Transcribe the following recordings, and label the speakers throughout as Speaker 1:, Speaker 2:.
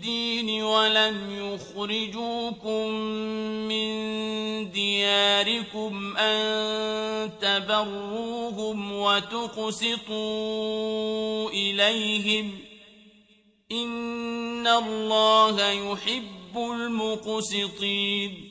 Speaker 1: الدين ولم يخرجوكم من دياركم أن تبروهم وتقسطوا إليهم إن الله يحب المقسطين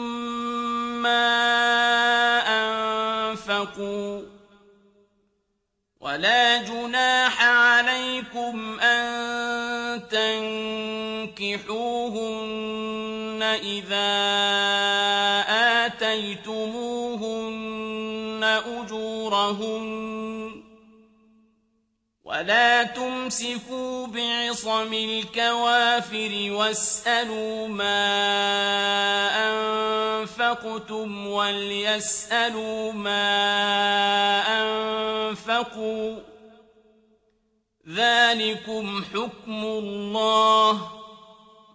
Speaker 1: أنفقوا ولا جناح عليكم أن تنكحوهن إذا آتيتموهن أجورهن ولا تمسكوا بعصم الكوافر واسألوا ما أنفقتم وليسألوا ما أنفقوا ذلكم حكم الله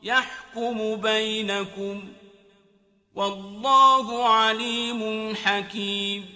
Speaker 1: يحكم بينكم والله عليم حكيم